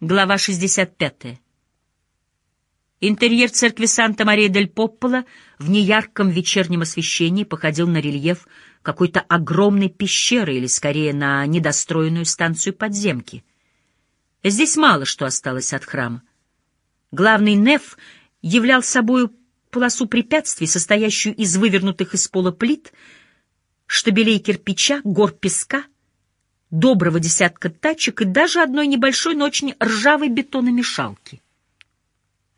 Глава 65. Интерьер церкви Санта-Мария-дель-Поппола в неярком вечернем освещении походил на рельеф какой-то огромной пещеры или, скорее, на недостроенную станцию подземки. Здесь мало что осталось от храма. Главный неф являл собою полосу препятствий, состоящую из вывернутых из пола плит, штабелей кирпича, гор песка — доброго десятка тачек и даже одной небольшой, но очень ржавой бетономешалки.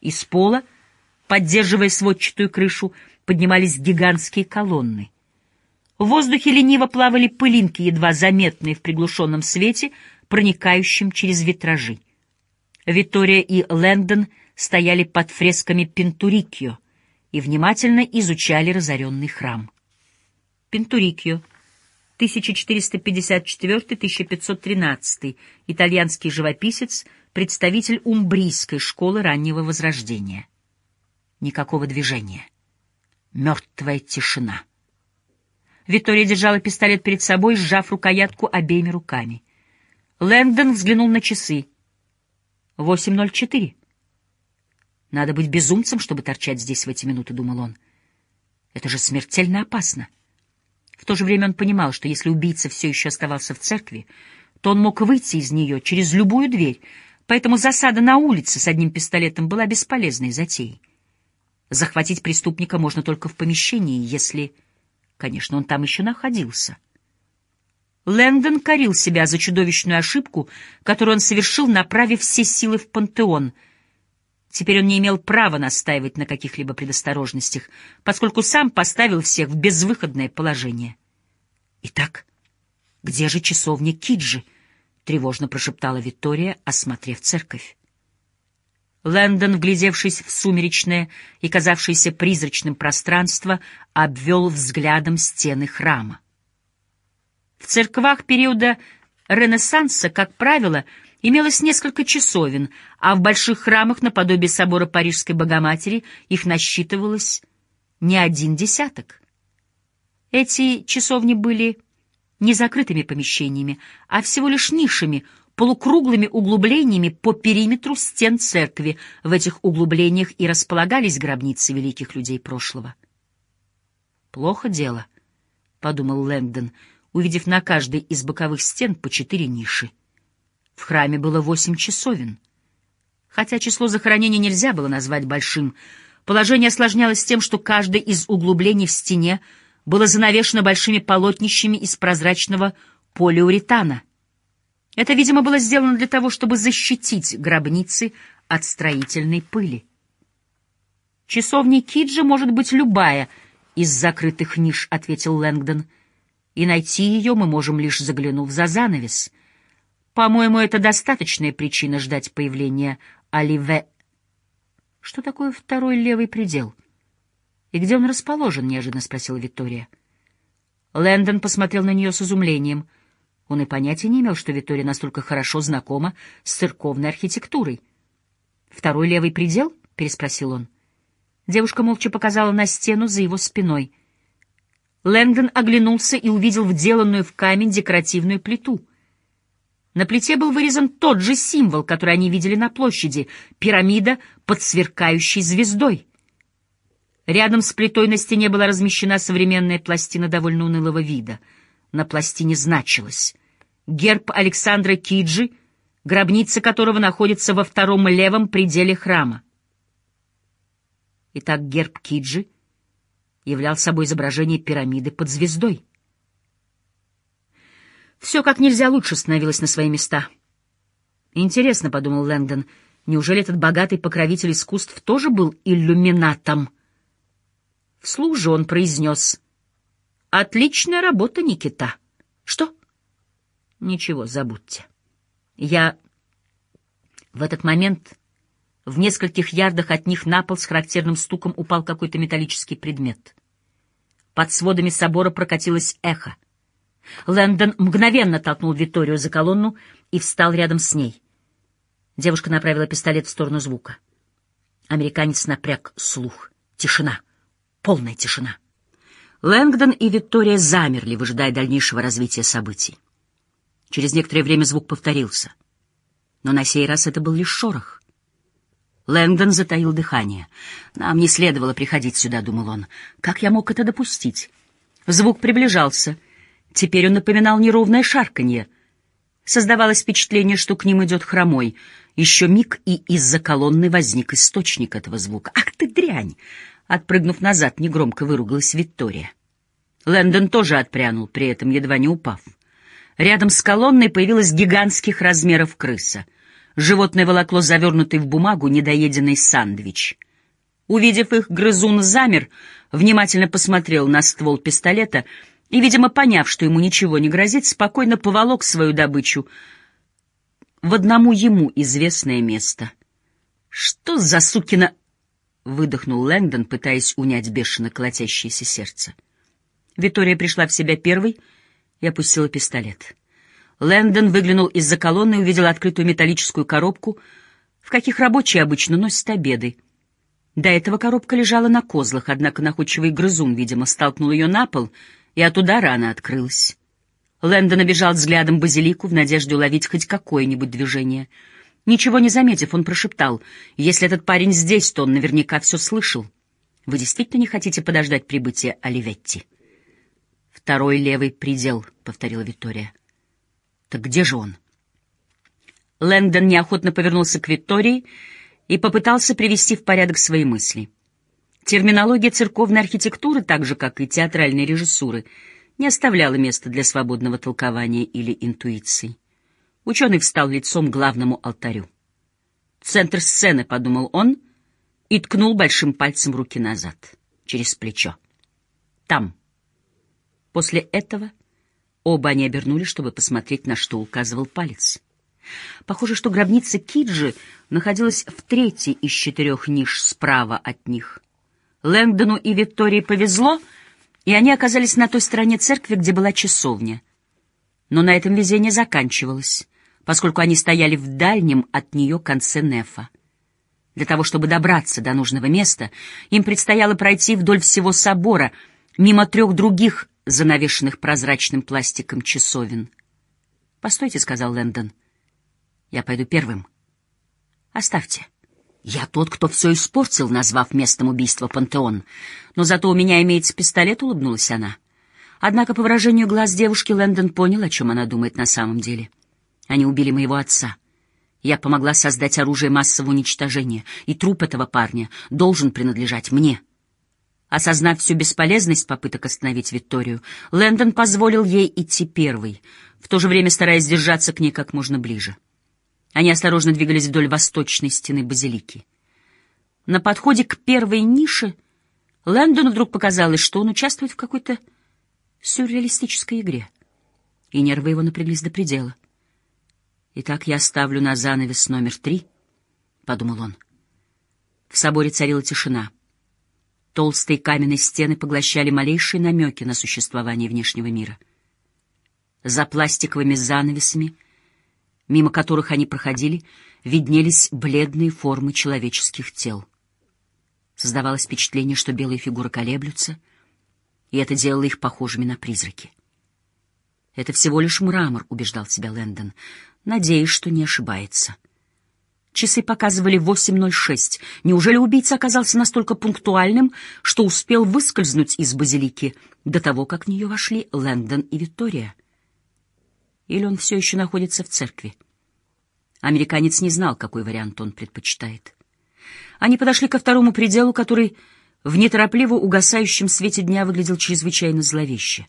Из пола, поддерживая сводчатую крышу, поднимались гигантские колонны. В воздухе лениво плавали пылинки, едва заметные в приглушенном свете, проникающем через витражи. Виктория и Лэндон стояли под фресками Пентурикио и внимательно изучали разоренный храм. Пентурикио 1454-1513, итальянский живописец, представитель умбрийской школы раннего возрождения. Никакого движения. Мертвая тишина. Виктория держала пистолет перед собой, сжав рукоятку обеими руками. Лэндон взглянул на часы. 8.04. Надо быть безумцем, чтобы торчать здесь в эти минуты, — думал он. Это же смертельно опасно. — в то же время он понимал, что если убийца все еще оставался в церкви, то он мог выйти из нее через любую дверь, поэтому засада на улице с одним пистолетом была бесполезной затеей. Захватить преступника можно только в помещении, если, конечно, он там еще находился. Лэндон корил себя за чудовищную ошибку, которую он совершил, направив все силы в пантеон — Теперь он не имел права настаивать на каких-либо предосторожностях, поскольку сам поставил всех в безвыходное положение. «Итак, где же часовня Киджи?» — тревожно прошептала Виктория, осмотрев церковь. Лэндон, вглядевшись в сумеречное и казавшееся призрачным пространство, обвел взглядом стены храма. В церквах периода Ренессанса, как правило, — Имелось несколько часовен, а в больших храмах наподобие собора Парижской Богоматери их насчитывалось не один десяток. Эти часовни были не закрытыми помещениями, а всего лишь нишами, полукруглыми углублениями по периметру стен церкви. В этих углублениях и располагались гробницы великих людей прошлого. «Плохо дело», — подумал Лэнгдон, увидев на каждой из боковых стен по четыре ниши. В храме было восемь часовен. Хотя число захоронений нельзя было назвать большим, положение осложнялось тем, что каждое из углублений в стене было занавешено большими полотнищами из прозрачного полиуретана. Это, видимо, было сделано для того, чтобы защитить гробницы от строительной пыли. «Часовня Киджи может быть любая из закрытых ниш», — ответил Лэнгдон. «И найти ее мы можем, лишь заглянув за занавес». По-моему, это достаточная причина ждать появления Оливе. Что такое второй левый предел? И где он расположен? неожиданно спросила Виктория. Лэндон посмотрел на нее с изумлением. Он и понятия не имел, что Виктория настолько хорошо знакома с церковной архитектурой. «Второй левый предел?» — переспросил он. Девушка молча показала на стену за его спиной. Лэндон оглянулся и увидел вделанную в камень декоративную плиту — на плите был вырезан тот же символ, который они видели на площади — пирамида под сверкающей звездой. Рядом с плитой на стене была размещена современная пластина довольно унылого вида. На пластине значилось «Герб Александра Киджи», гробница которого находится во втором левом пределе храма. Итак, герб Киджи являл собой изображение пирамиды под звездой. Все как нельзя лучше становилось на свои места. Интересно, — подумал Лэнгдон, — неужели этот богатый покровитель искусств тоже был иллюминатом? Вслух же он произнес. «Отличная работа, Никита». «Что?» «Ничего, забудьте». Я... В этот момент в нескольких ярдах от них на пол с характерным стуком упал какой-то металлический предмет. Под сводами собора прокатилось эхо. Лэндон мгновенно толкнул Викторию за колонну и встал рядом с ней. Девушка направила пистолет в сторону звука. Американец напряг слух. Тишина. Полная тишина. Лэнгдон и Виктория замерли, выжидая дальнейшего развития событий. Через некоторое время звук повторился. Но на сей раз это был лишь шорох. Лэнгдон затаил дыхание. «Нам не следовало приходить сюда», — думал он. «Как я мог это допустить?» Звук приближался. Теперь он напоминал неровное шарканье. Создавалось впечатление, что к ним идет хромой. Еще миг, и из-за колонны возник источник этого звука. «Ах ты дрянь!» Отпрыгнув назад, негромко выругалась Виктория. Лэндон тоже отпрянул, при этом едва не упав. Рядом с колонной появилась гигантских размеров крыса. Животное волокло завернутый в бумагу недоеденный сандвич. Увидев их, грызун замер, внимательно посмотрел на ствол пистолета и, видимо, поняв, что ему ничего не грозит, спокойно поволок свою добычу в одному ему известное место. «Что за сукина...» — выдохнул Лэнгдон, пытаясь унять бешено колотящееся сердце. Витория пришла в себя первой и опустила пистолет. Лэндон выглянул из-за колонны и увидел открытую металлическую коробку, в каких рабочие обычно носят обеды. До этого коробка лежала на козлах, однако находчивый грызун, видимо, столкнул ее на пол, и от удара она открылась. Лэндон обежал взглядом базилику в надежде уловить хоть какое-нибудь движение. Ничего не заметив, он прошептал, «Если этот парень здесь, то он наверняка все слышал. Вы действительно не хотите подождать прибытия Оливетти?» «Второй левый предел», — повторила Виктория. «Так где же он?» Лэндон неохотно повернулся к Виктории и попытался привести в порядок свои мысли. Терминология церковной архитектуры, так же, как и театральной режиссуры, не оставляла места для свободного толкования или интуиции. Ученый встал лицом к главному алтарю. «Центр сцены», — подумал он, и ткнул большим пальцем руки назад, через плечо. «Там». После этого оба они обернулись, чтобы посмотреть, на что указывал палец. Похоже, что гробница Киджи находилась в третьей из четырех ниш справа от них. Лэнгдону и Виктории повезло, и они оказались на той стороне церкви, где была часовня. Но на этом везение заканчивалось, поскольку они стояли в дальнем от нее конце нефа. Для того, чтобы добраться до нужного места, им предстояло пройти вдоль всего собора, мимо трех других занавешенных прозрачным пластиком часовен. «Постойте», — сказал Лэндон. «Я пойду первым». «Оставьте. Я тот, кто все испортил, назвав местом убийства пантеон. Но зато у меня имеется пистолет», — улыбнулась она. Однако по выражению глаз девушки Лэндон понял, о чем она думает на самом деле. «Они убили моего отца». Я помогла создать оружие массового уничтожения, и труп этого парня должен принадлежать мне. Осознав всю бесполезность попыток остановить Викторию, Лэндон позволил ей идти первой, в то же время стараясь держаться к ней как можно ближе. Они осторожно двигались вдоль восточной стены базилики. На подходе к первой нише Лэндону вдруг показалось, что он участвует в какой-то сюрреалистической игре, и нервы его напряглись до предела. «Итак, я ставлю на занавес номер три», — подумал он. В соборе царила тишина — Толстые каменные стены поглощали малейшие намеки на существование внешнего мира. За пластиковыми занавесами, мимо которых они проходили, виднелись бледные формы человеческих тел. Создавалось впечатление, что белые фигуры колеблются, и это делало их похожими на призраки. «Это всего лишь мрамор», — убеждал себя Лэндон, надеясь, что не ошибается. — Часы показывали 8.06. Неужели убийца оказался настолько пунктуальным, что успел выскользнуть из базилики до того, как в нее вошли Лэндон и Виктория? Или он все еще находится в церкви? Американец не знал, какой вариант он предпочитает. Они подошли ко второму пределу, который в неторопливо угасающем свете дня выглядел чрезвычайно зловеще.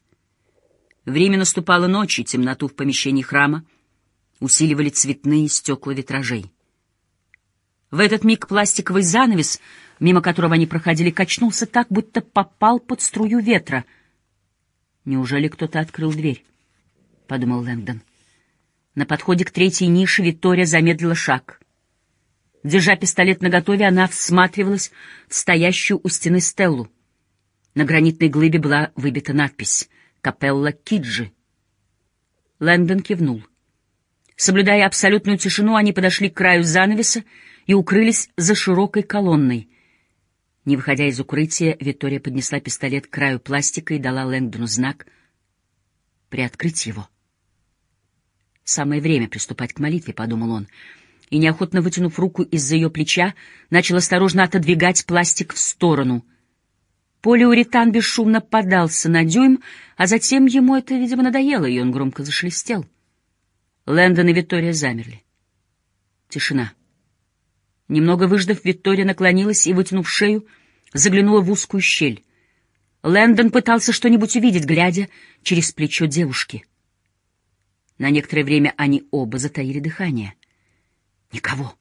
Время наступало ночь, и темноту в помещении храма усиливали цветные стекла витражей. В этот миг пластиковый занавес, мимо которого они проходили, качнулся так, будто попал под струю ветра. «Неужели кто-то открыл дверь?» — подумал Лэнгдон. На подходе к третьей нише Виктория замедлила шаг. Держа пистолет наготове, она всматривалась в стоящую у стены стеллу. На гранитной глыбе была выбита надпись «Капелла Киджи». Лэндон кивнул. Соблюдая абсолютную тишину, они подошли к краю занавеса и укрылись за широкой колонной. Не выходя из укрытия, Виктория поднесла пистолет к краю пластика и дала Лэнгдону знак приоткрыть его. «Самое время приступать к молитве», — подумал он, и, неохотно вытянув руку из-за ее плеча, начал осторожно отодвигать пластик в сторону. Полиуретан бесшумно подался на дюйм, а затем ему это, видимо, надоело, и он громко зашелестел. Лэндон и Виктория замерли. Тишина. Немного выждав, Виктория наклонилась и, вытянув шею, заглянула в узкую щель. Лэндон пытался что-нибудь увидеть, глядя через плечо девушки. На некоторое время они оба затаили дыхание. «Никого!»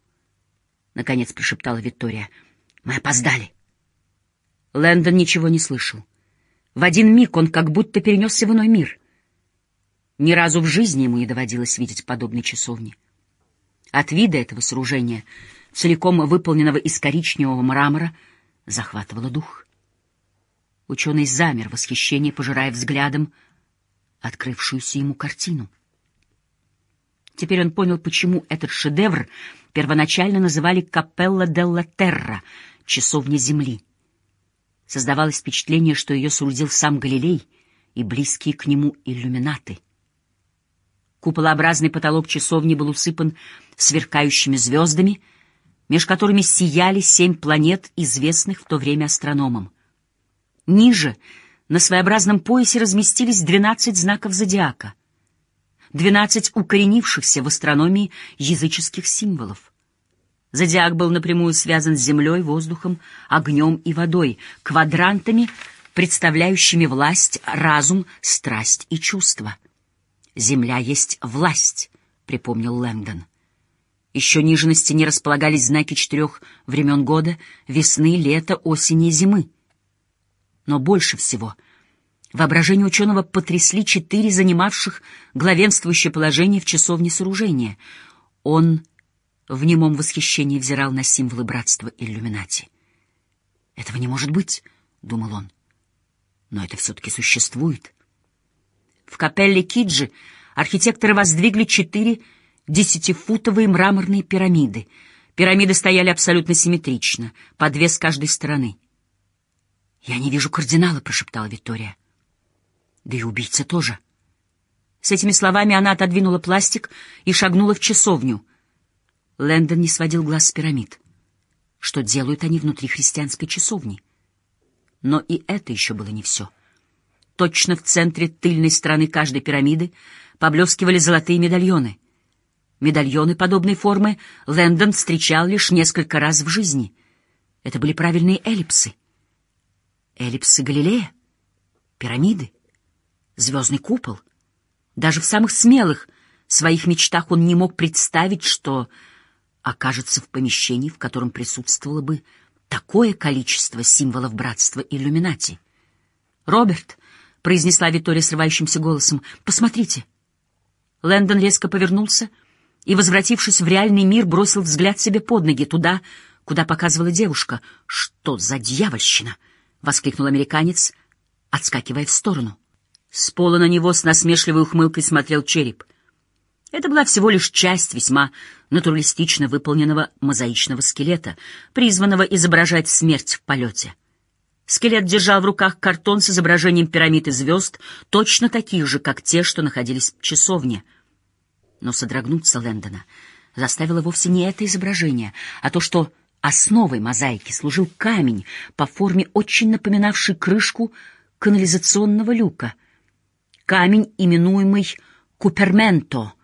— наконец прошептала Виктория. «Мы опоздали!» Лэндон ничего не слышал. В один миг он как будто перенесся в иной мир. Ни разу в жизни ему не доводилось видеть подобной часовни. От вида этого сооружения, целиком выполненного из коричневого мрамора, захватывало дух. Ученый замер в восхищении, пожирая взглядом открывшуюся ему картину. Теперь он понял, почему этот шедевр первоначально называли «Капелла делла Терра» — «Часовня Земли». Создавалось впечатление, что ее соорудил сам Галилей и близкие к нему иллюминаты. Куполообразный потолок часовни был усыпан сверкающими звездами, меж которыми сияли семь планет, известных в то время астрономам. Ниже, на своеобразном поясе, разместились двенадцать знаков зодиака, двенадцать укоренившихся в астрономии языческих символов. Зодиак был напрямую связан с землей, воздухом, огнем и водой, квадрантами, представляющими власть, разум, страсть и чувства. «Земля есть власть», — припомнил Лэндон. Еще ниже на стене располагались знаки четырех времен года — весны, лета, осени и зимы. Но больше всего воображение ученого потрясли четыре занимавших главенствующее положение в часовне сооружения. Он в немом восхищении взирал на символы братства иллюминати. «Этого не может быть», — думал он. «Но это все-таки существует». В капелле Киджи архитекторы воздвигли четыре десятифутовые мраморные пирамиды. Пирамиды стояли абсолютно симметрично, по две с каждой стороны. «Я не вижу кардинала», — прошептала Виктория. «Да и убийца тоже». С этими словами она отодвинула пластик и шагнула в часовню. Лэндон не сводил глаз с пирамид. Что делают они внутри христианской часовни? Но и это еще было не все. Точно в центре тыльной стороны каждой пирамиды поблескивали золотые медальоны. Медальоны подобной формы Лэндон встречал лишь несколько раз в жизни. Это были правильные эллипсы. Эллипсы Галилея, пирамиды, звездный купол. Даже в самых смелых своих мечтах он не мог представить, что окажется в помещении, в котором присутствовало бы такое количество символов братства иллюминати. «Роберт», — произнесла Витория срывающимся голосом, — «посмотрите». Лэндон резко повернулся и, возвратившись в реальный мир, бросил взгляд себе под ноги, туда, куда показывала девушка. «Что за дьявольщина?» — воскликнул американец, отскакивая в сторону. С пола на него с насмешливой ухмылкой смотрел череп — это была всего лишь часть весьма натуралистично выполненного мозаичного скелета, призванного изображать смерть в полете. Скелет держал в руках картон с изображением пирамид и звезд, точно таких же, как те, что находились в часовне. Но содрогнуться Лэндона заставило вовсе не это изображение, а то, что основой мозаики служил камень по форме, очень напоминавший крышку канализационного люка. Камень, именуемый Куперменто —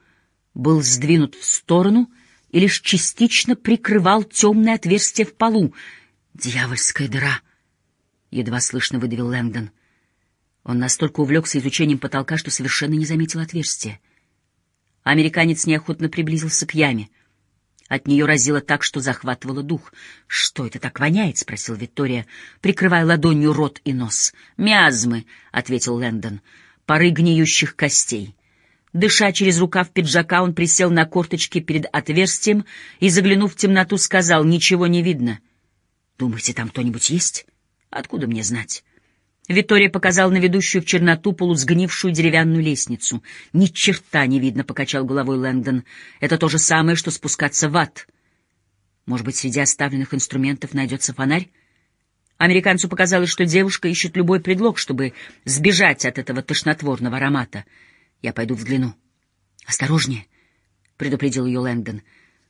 был сдвинут в сторону и лишь частично прикрывал темное отверстие в полу. «Дьявольская дыра!» — едва слышно выдавил Лэнгдон. Он настолько увлекся изучением потолка, что совершенно не заметил отверстия. Американец неохотно приблизился к яме. От нее разило так, что захватывало дух. «Что это так воняет?» — спросил Виктория, прикрывая ладонью рот и нос. «Миазмы», — ответил Лэндон, — «пары гниющих костей». Дыша через рукав пиджака, он присел на корточки перед отверстием и, заглянув в темноту, сказал, «Ничего не видно». «Думаете, там кто-нибудь есть? Откуда мне знать?» Виктория показал на ведущую в черноту полусгнившую деревянную лестницу. «Ни черта не видно», — покачал головой Лэнгдон. «Это то же самое, что спускаться в ад». «Может быть, среди оставленных инструментов найдется фонарь?» Американцу показалось, что девушка ищет любой предлог, чтобы сбежать от этого тошнотворного аромата — я пойду взгляну. Осторожнее, предупредил ее Лэндон.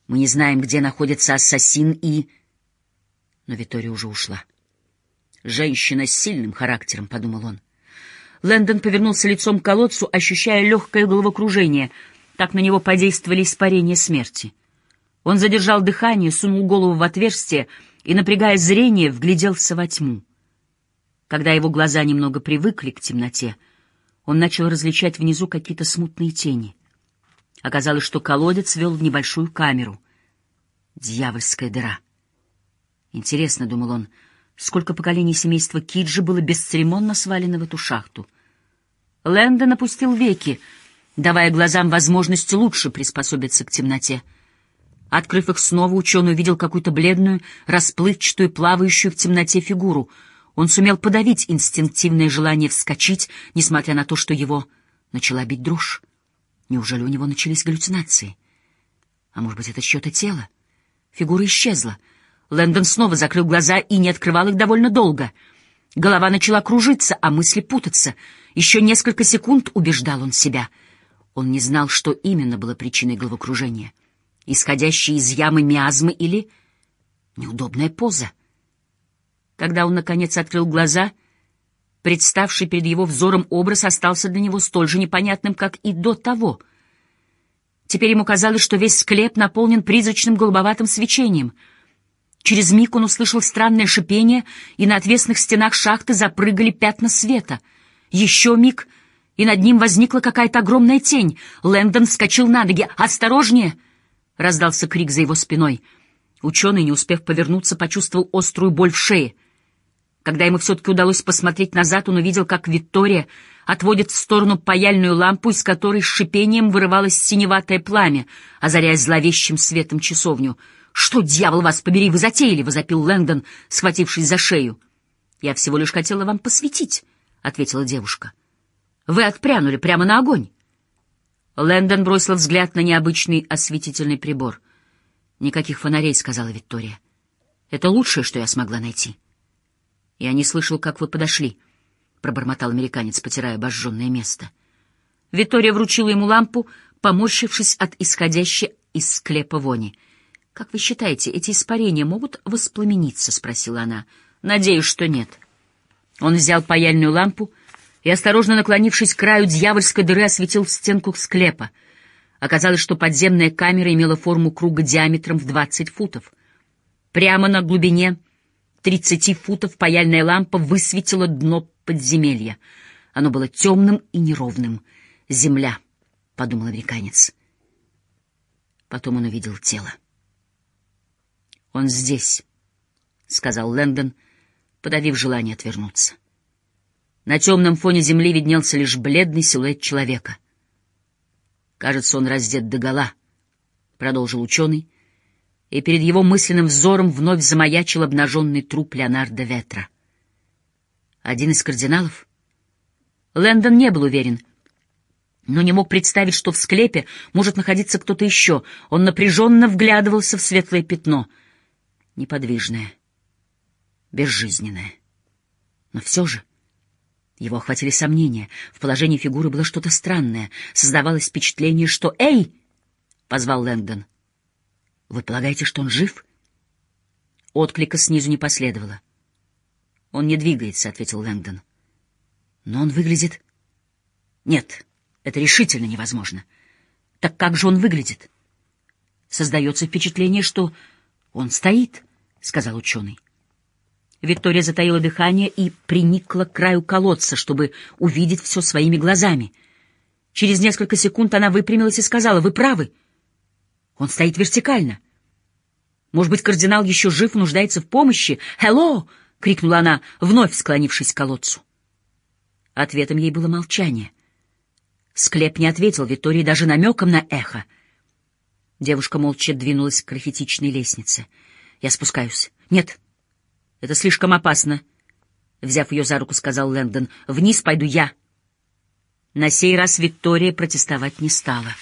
Мы не знаем, где находится ассасин и... Но Витория уже ушла. «Женщина с сильным характером», — подумал он. Лэндон повернулся лицом к колодцу, ощущая легкое головокружение. Так на него подействовали испарения смерти. Он задержал дыхание, сунул голову в отверстие и, напрягая зрение, вгляделся во тьму. Когда его глаза немного привыкли к темноте, он начал различать внизу какие-то смутные тени. Оказалось, что колодец вел в небольшую камеру. Дьявольская дыра. Интересно, — думал он, — сколько поколений семейства Киджи было бесцеремонно свалено в эту шахту. Лэндон опустил веки, давая глазам возможность лучше приспособиться к темноте. Открыв их снова, ученый увидел какую-то бледную, расплывчатую, плавающую в темноте фигуру. Он сумел подавить инстинктивное желание вскочить, несмотря на то, что его начала бить дрожь. Неужели у него начались галлюцинации? А может быть, это чье-то тело? Фигура исчезла. Лэндон снова закрыл глаза и не открывал их довольно долго. Голова начала кружиться, а мысли путаться. Еще несколько секунд убеждал он себя. Он не знал, что именно было причиной головокружения. Исходящие из ямы миазмы или неудобная поза. Когда он, наконец, открыл глаза, представший перед его взором образ остался для него столь же непонятным, как и до того. Теперь ему казалось, что весь склеп наполнен призрачным голубоватым свечением — Через миг он услышал странное шипение, и на отвесных стенах шахты запрыгали пятна света. Еще миг, и над ним возникла какая-то огромная тень. Лэндон вскочил на ноги. «Осторожнее!» — раздался крик за его спиной. Ученый, не успев повернуться, почувствовал острую боль в шее. Когда ему все-таки удалось посмотреть назад, он увидел, как Виктория отводит в сторону паяльную лампу, из которой с шипением вырывалось синеватое пламя, озаряя зловещим светом часовню — «Что, дьявол, вас побери, вы затеяли!» — возопил Лэндон, схватившись за шею. «Я всего лишь хотела вам посветить», — ответила девушка. «Вы отпрянули прямо на огонь». Лэндон бросил взгляд на необычный осветительный прибор. «Никаких фонарей», — сказала Виктория. «Это лучшее, что я смогла найти». «Я не слышал, как вы подошли», — пробормотал американец, потирая обожженное место. Виктория вручила ему лампу, поморщившись от исходящей из склепа вони — «Как вы считаете, эти испарения могут воспламениться?» — спросила она. «Надеюсь, что нет». Он взял паяльную лампу и, осторожно наклонившись к краю дьявольской дыры, осветил стенку склепа. Оказалось, что подземная камера имела форму круга диаметром в 20 футов. Прямо на глубине 30 футов паяльная лампа высветила дно подземелья. Оно было темным и неровным. «Земля», — подумал американец. Потом он увидел тело. «Он здесь», — сказал Лэндон, подавив желание отвернуться. На темном фоне земли виднелся лишь бледный силуэт человека. «Кажется, он раздет догола», — продолжил ученый, и перед его мысленным взором вновь замаячил обнаженный труп Леонардо Ветра. Один из кардиналов? Лэндон не был уверен, но не мог представить, что в склепе может находиться кто-то еще. Он напряженно вглядывался в светлое пятно — неподвижное, безжизненное. Но все же его охватили сомнения. В положении фигуры было что-то странное. Создавалось впечатление, что «Эй!» — позвал Лэнгдон. «Вы полагаете, что он жив?» Отклика снизу не последовало. «Он не двигается», — ответил Лэнгдон. «Но он выглядит...» «Нет, это решительно невозможно. Так как же он выглядит?» Создается впечатление, что он стоит. — сказал ученый. Виктория затаила дыхание и приникла к краю колодца, чтобы увидеть все своими глазами. Через несколько секунд она выпрямилась и сказала, «Вы правы. Он стоит вертикально. Может быть, кардинал еще жив, нуждается в помощи? «Хелло!» — крикнула она, вновь склонившись к колодцу. Ответом ей было молчание. Склеп не ответил Виктории даже намеком на эхо. Девушка молча двинулась к рахитичной лестнице — я спускаюсь. Нет, это слишком опасно. Взяв ее за руку, сказал Лэндон. Вниз пойду я. На сей раз Виктория протестовать не стала.